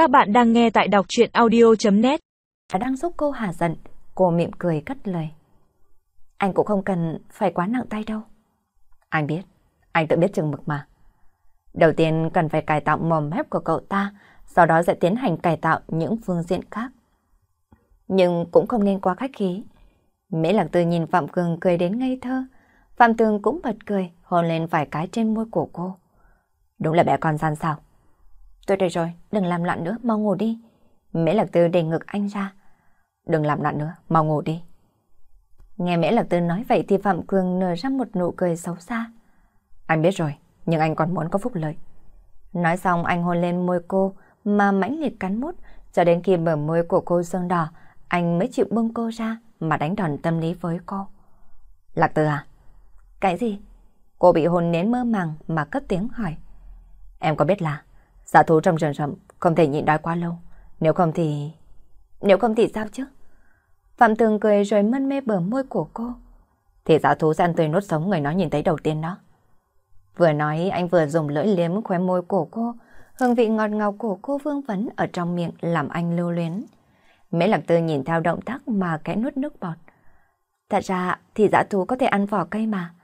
Các bạn đang nghe tại đọc chuyện audio.net Đang giúp cô hà giận, cô mỉm cười cất lời. Anh cũng không cần phải quá nặng tay đâu. Anh biết, anh tự biết chừng mực mà. Đầu tiên cần phải cải tạo mồm mép của cậu ta, sau đó sẽ tiến hành cải tạo những phương diện khác. Nhưng cũng không nên quá khách khí. Mỹ Lạc Tư nhìn Phạm Cường cười đến ngây thơ. Phạm Tường cũng bật cười, hôn lên vài cái trên môi của cô. Đúng là bé con gian sao? Tôi đây rồi, đừng làm loạn nữa, mau ngủ đi. Mễ Lạc Tư đề ngực anh ra. Đừng làm loạn nữa, mau ngủ đi. Nghe Mễ Lạc Tư nói vậy thì Phạm Cường nở ra một nụ cười xấu xa. Anh biết rồi, nhưng anh còn muốn có phúc lợi. Nói xong anh hôn lên môi cô mà mãnh liệt cắn mút cho đến khi bờ môi của cô sưng đỏ anh mới chịu bưng cô ra mà đánh đòn tâm lý với cô. Lạc Tư à? Cái gì? Cô bị hôn nến mơ màng mà cất tiếng hỏi. Em có biết là giả thú trong rừng rậm không thể nhịn đói quá lâu. Nếu không thì... Nếu không thì sao chứ? Phạm Tường cười rồi mân mê bờ môi của cô. Thì giả thú sẽ ăn tươi nuốt sống người nó nhìn thấy đầu tiên đó. Vừa nói anh vừa dùng lưỡi liếm khóe môi của cô, hương vị ngọt ngào của cô vương vấn ở trong miệng làm anh lưu luyến. Mễ Lạc Tư nhìn theo động tác mà kẽ nuốt nước bọt. Thật ra thì dã thú có thể ăn vỏ cây mà.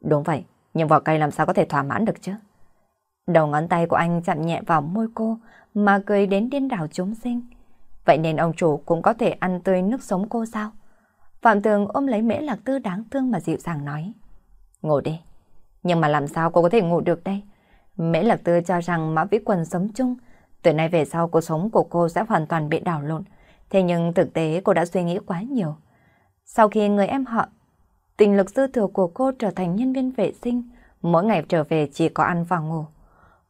Đúng vậy, nhưng vỏ cây làm sao có thể thỏa mãn được chứ? Đầu ngón tay của anh chạm nhẹ vào môi cô mà cười đến điên đảo chúng sinh. Vậy nên ông chủ cũng có thể ăn tươi nước sống cô sao? Phạm Tường ôm lấy Mễ Lạc Tư đáng thương mà dịu dàng nói. Ngủ đi. Nhưng mà làm sao cô có thể ngủ được đây? Mễ Lạc Tư cho rằng Mã Vĩ Quần sống chung. Từ nay về sau cuộc sống của cô sẽ hoàn toàn bị đảo lộn. Thế nhưng thực tế cô đã suy nghĩ quá nhiều. Sau khi người em họ, tình lực dư thừa của cô trở thành nhân viên vệ sinh, mỗi ngày trở về chỉ có ăn và ngủ.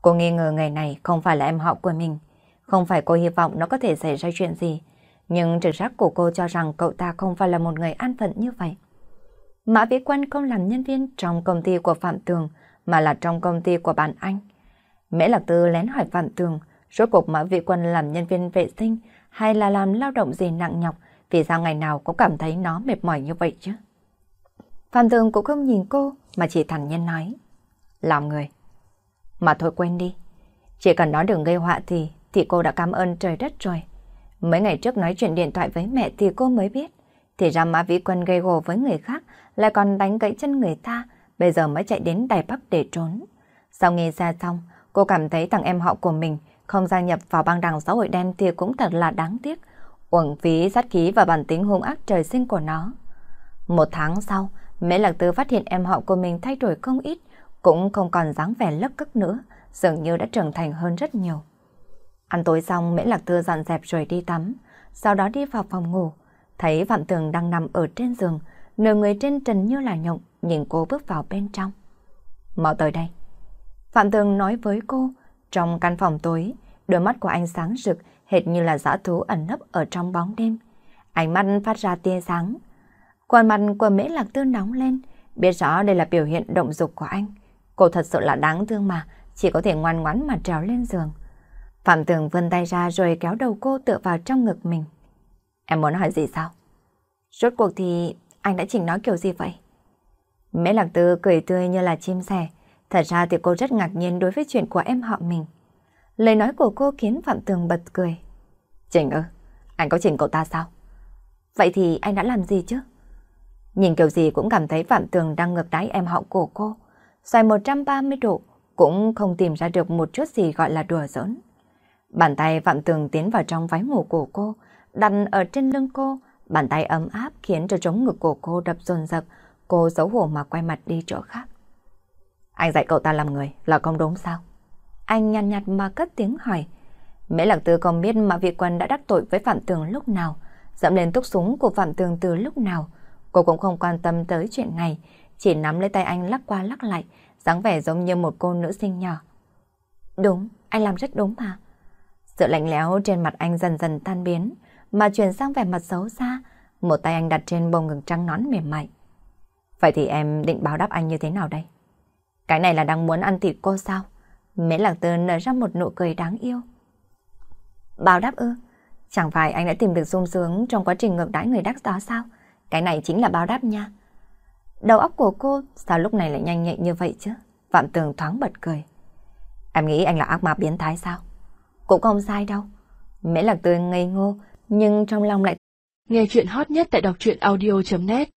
Cô nghi ngờ người này không phải là em họ của mình. Không phải cô hy vọng nó có thể xảy ra chuyện gì. Nhưng trực giác của cô cho rằng cậu ta không phải là một người an phận như vậy. Mã Vĩ Quân không làm nhân viên trong công ty của Phạm Tường, mà là trong công ty của bạn anh. Mễ Lạc Tư lén hỏi Phạm Tường, rốt cuộc Mã Vĩ Quân làm nhân viên vệ sinh hay là làm lao động gì nặng nhọc, vì sao ngày nào cũng cảm thấy nó mệt mỏi như vậy chứ? Phạm Tường cũng không nhìn cô, mà chỉ thẳng nhiên nói. Làm người. Mà thôi quên đi. Chỉ cần nó đừng gây họa thì, thì cô đã cảm ơn trời đất rồi. Mấy ngày trước nói chuyện điện thoại với mẹ thì cô mới biết. Thì ra Mã Vĩ Quân gây gồ với người khác, lại còn đánh gãy chân người ta, bây giờ mới chạy đến Đài Bắc để trốn. Sau nghe ra xong, cô cảm thấy thằng em họ của mình không gia nhập vào băng đảng xã hội đen thì cũng thật là đáng tiếc. Uổng phí sát khí và bản tính hung ác trời sinh của nó. Một tháng sau, Mễ Lạc Tư phát hiện em họ của mình thay đổi không ít, cũng không còn dáng vẻ lấp cất nữa, dường như đã trưởng thành hơn rất nhiều. Ăn tối xong, Mễ Lạc Tư dọn dẹp rồi đi tắm, sau đó đi vào phòng ngủ, thấy Phạm Tường đang nằm ở trên giường, nửa người trên trần như là nhộng, nhìn cô bước vào bên trong. Mau tới đây. Phạm Tường nói với cô, trong căn phòng tối, đôi mắt của anh sáng rực, hệt như là dã thú ẩn nấp ở trong bóng đêm. Ánh mắt phát ra tia sáng. Khuôn mặt của Mễ Lạc Tư nóng lên, biết rõ đây là biểu hiện động dục của anh. Cô thật sự là đáng thương mà, chỉ có thể ngoan ngoãn mà trèo lên giường. Phạm Tường vươn tay ra rồi kéo đầu cô tựa vào trong ngực mình. Em muốn hỏi gì sao? Rốt cuộc thì anh đã chỉnh nói kiểu gì vậy? Mễ Lạc Tư cười tươi như là chim sẻ. Thật ra thì cô rất ngạc nhiên đối với chuyện của em họ mình. Lời nói của cô khiến Phạm Tường bật cười. Chỉnh ư? Anh có chỉnh cậu ta sao? Vậy thì anh đã làm gì chứ? Nhìn kiểu gì cũng cảm thấy Phạm Tường đang ngược đáy em họ của cô. Xoay 130 độ cũng không tìm ra được một chút gì gọi là đùa giỡn. Bàn tay Phạm Tường tiến vào trong váy ngủ của cô, đặt ở trên lưng cô, bàn tay ấm áp khiến cho trống ngực của cô đập dồn dập, cô xấu hổ mà quay mặt đi chỗ khác. Anh dạy cậu ta làm người là không đúng sao? Anh nhăn nhạt mà cất tiếng hỏi. Mễ Lạc Tư không biết mà Việt quân đã đắc tội với Phạm Tường lúc nào, dẫm lên túc súng của Phạm Tường từ lúc nào. Cô cũng không quan tâm tới chuyện này, chỉ nắm lấy tay anh lắc qua lắc lại, dáng vẻ giống như một cô nữ sinh nhỏ. Đúng, anh làm rất đúng mà. Sự lạnh lẽo trên mặt anh dần dần tan biến, mà chuyển sang vẻ mặt xấu xa, một tay anh đặt trên bông ngực trắng nón mềm mại. Vậy thì em định báo đáp anh như thế nào đây? Cái này là đang muốn ăn thịt cô sao? Mễ Lạc Tư nở ra một nụ cười đáng yêu. Báo đáp ư? Chẳng phải anh đã tìm được sung sướng trong quá trình ngược đãi người đắc đó sao? Cái này chính là báo đáp nha. Đầu óc của cô sao lúc này lại nhanh nhạy như vậy chứ? Phạm Tường thoáng bật cười. Em nghĩ anh là ác ma biến thái sao? Cũng không sai đâu. Mễ Lạc Tươi ngây ngô, nhưng trong lòng lại... Nghe chuyện hot nhất tại đọc truyện audio.net